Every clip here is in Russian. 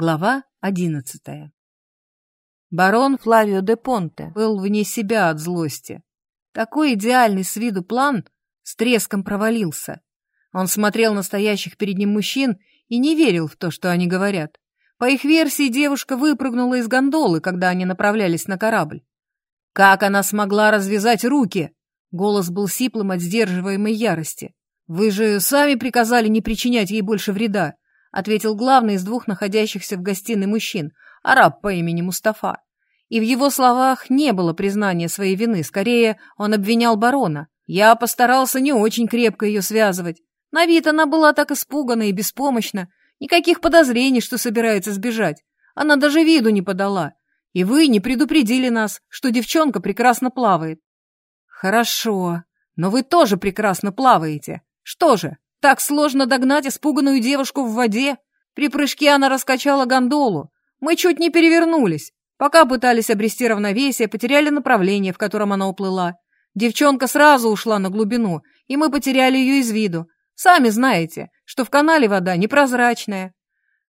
Глава одиннадцатая. Барон Флавио де Понте был вне себя от злости. Такой идеальный с виду план с треском провалился. Он смотрел на стоящих перед ним мужчин и не верил в то, что они говорят. По их версии, девушка выпрыгнула из гондолы, когда они направлялись на корабль. Как она смогла развязать руки? Голос был сиплым от сдерживаемой ярости. Вы же сами приказали не причинять ей больше вреда. — ответил главный из двух находящихся в гостиной мужчин, араб по имени Мустафа. И в его словах не было признания своей вины, скорее он обвинял барона. Я постарался не очень крепко ее связывать. На вид она была так испугана и беспомощна, никаких подозрений, что собирается сбежать. Она даже виду не подала. И вы не предупредили нас, что девчонка прекрасно плавает. Хорошо, но вы тоже прекрасно плаваете. Что же, так сложно догнать испуганную девушку в воде. При прыжке она раскачала гондолу. Мы чуть не перевернулись. Пока пытались обрести равновесие, потеряли направление, в котором она уплыла. Девчонка сразу ушла на глубину, и мы потеряли ее из виду. Сами знаете, что в канале вода непрозрачная.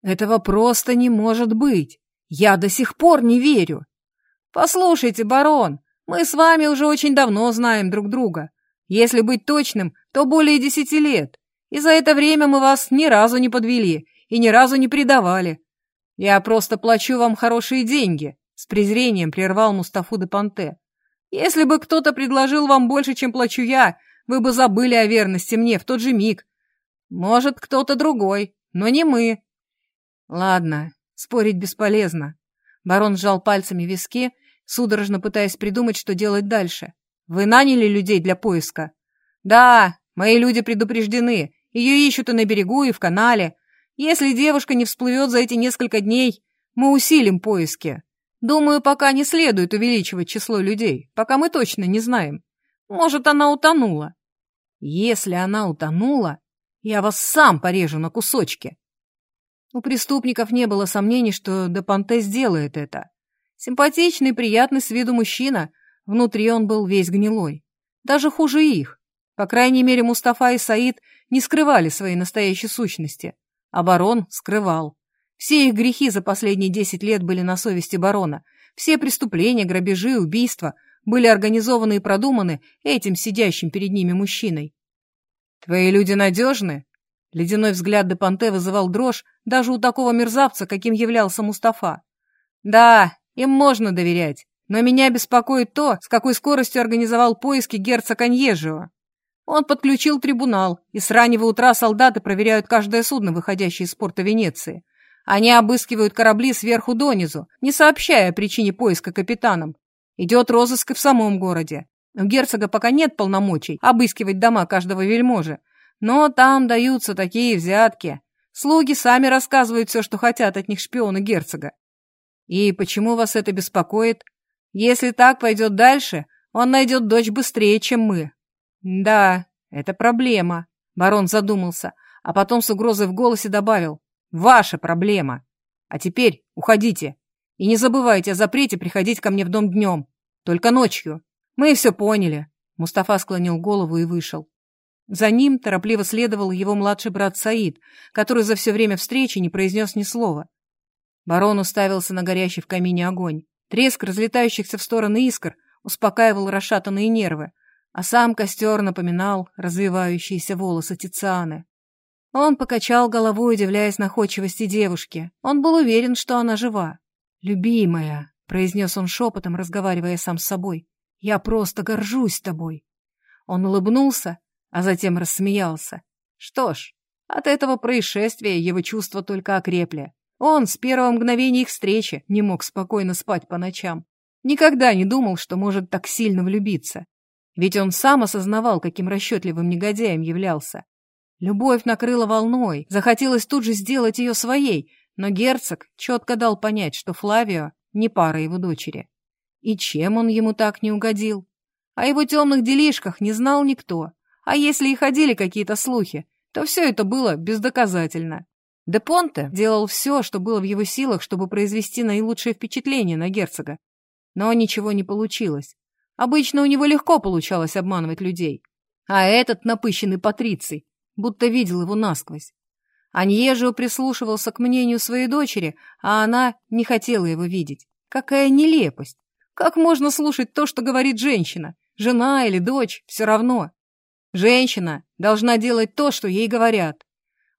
Этого просто не может быть. Я до сих пор не верю. Послушайте, барон, мы с вами уже очень давно знаем друг друга. Если быть точным, то более десяти лет и за это время мы вас ни разу не подвели и ни разу не предавали. Я просто плачу вам хорошие деньги», — с презрением прервал Мустафу де Панте. «Если бы кто-то предложил вам больше, чем плачу я, вы бы забыли о верности мне в тот же миг. Может, кто-то другой, но не мы». «Ладно, спорить бесполезно». Барон сжал пальцами виски, судорожно пытаясь придумать, что делать дальше. «Вы наняли людей для поиска?» «Да, мои люди предупреждены, ее ищут и на берегу, и в канале. Если девушка не всплывет за эти несколько дней, мы усилим поиски. Думаю, пока не следует увеличивать число людей, пока мы точно не знаем. Может, она утонула. Если она утонула, я вас сам порежу на кусочки. У преступников не было сомнений, что Депанте сделает это. Симпатичный, приятный с виду мужчина, внутри он был весь гнилой. Даже хуже их. По крайней мере, Мустафа и Саид не скрывали своей настоящей сущности, а барон скрывал. Все их грехи за последние десять лет были на совести барона. Все преступления, грабежи, убийства были организованы и продуманы этим сидящим перед ними мужчиной. «Твои люди надежны?» Ледяной взгляд де Панте вызывал дрожь даже у такого мерзавца, каким являлся Мустафа. «Да, им можно доверять, но меня беспокоит то, с какой скоростью организовал поиски герцог Аньежио. Он подключил трибунал, и с раннего утра солдаты проверяют каждое судно, выходящее из порта Венеции. Они обыскивают корабли сверху донизу, не сообщая о причине поиска капитанам. Идет розыск и в самом городе. У герцога пока нет полномочий обыскивать дома каждого вельможи, но там даются такие взятки. Слуги сами рассказывают все, что хотят от них шпионы герцога. И почему вас это беспокоит? Если так пойдет дальше, он найдет дочь быстрее, чем мы. «Да, это проблема», — барон задумался, а потом с угрозой в голосе добавил. «Ваша проблема. А теперь уходите. И не забывайте о запрете приходить ко мне в дом днем. Только ночью. Мы все поняли». Мустафа склонил голову и вышел. За ним торопливо следовал его младший брат Саид, который за все время встречи не произнес ни слова. Барон уставился на горящий в камине огонь. Треск разлетающихся в стороны искр успокаивал расшатанные нервы, а сам костер напоминал развивающиеся волосы Тицианы. Он покачал головой, удивляясь находчивости девушки. Он был уверен, что она жива. «Любимая», — произнес он шепотом, разговаривая сам с собой, — «я просто горжусь тобой». Он улыбнулся, а затем рассмеялся. Что ж, от этого происшествия его чувства только окрепли. Он с первого мгновения их встречи не мог спокойно спать по ночам. Никогда не думал, что может так сильно влюбиться. Ведь он сам осознавал, каким расчетливым негодяем являлся. Любовь накрыла волной, захотелось тут же сделать ее своей, но герцог четко дал понять, что Флавио не пара его дочери. И чем он ему так не угодил? О его темных делишках не знал никто, а если и ходили какие-то слухи, то все это было бездоказательно. Де Понте делал все, что было в его силах, чтобы произвести наилучшее впечатление на герцога. Но ничего не получилось. Обычно у него легко получалось обманывать людей. А этот напыщенный патриций будто видел его насквозь. Аньежио прислушивался к мнению своей дочери, а она не хотела его видеть. Какая нелепость! Как можно слушать то, что говорит женщина? Жена или дочь, все равно. Женщина должна делать то, что ей говорят.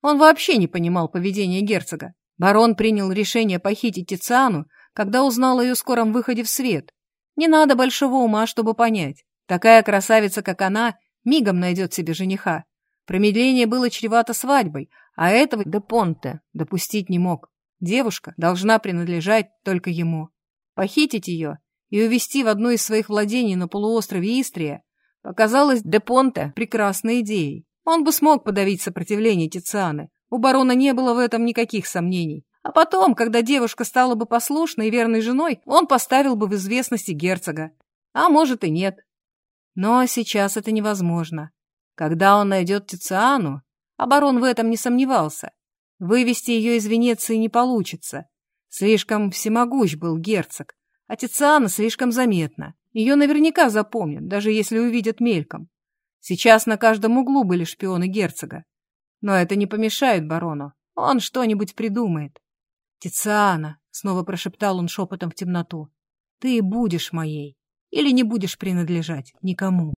Он вообще не понимал поведения герцога. Барон принял решение похитить Тициану, когда узнал о ее скором выходе в свет. Не надо большого ума, чтобы понять. Такая красавица, как она, мигом найдет себе жениха. Промедление было чревато свадьбой, а этого де Понте допустить не мог. Девушка должна принадлежать только ему. Похитить ее и увезти в одно из своих владений на полуострове Истрия показалось де Понте прекрасной идеей. Он бы смог подавить сопротивление Тицианы. У барона не было в этом никаких сомнений. А потом, когда девушка стала бы послушной и верной женой, он поставил бы в известности герцога. А может и нет. Но сейчас это невозможно. Когда он найдет Тициану, а барон в этом не сомневался, вывести ее из Венеции не получится. Слишком всемогущ был герцог, а Тициана слишком заметна. Ее наверняка запомнят, даже если увидят мельком. Сейчас на каждом углу были шпионы герцога. Но это не помешает барону. Он что-нибудь придумает. «Тициана», — снова прошептал он шепотом в темноту, — «ты будешь моей или не будешь принадлежать никому».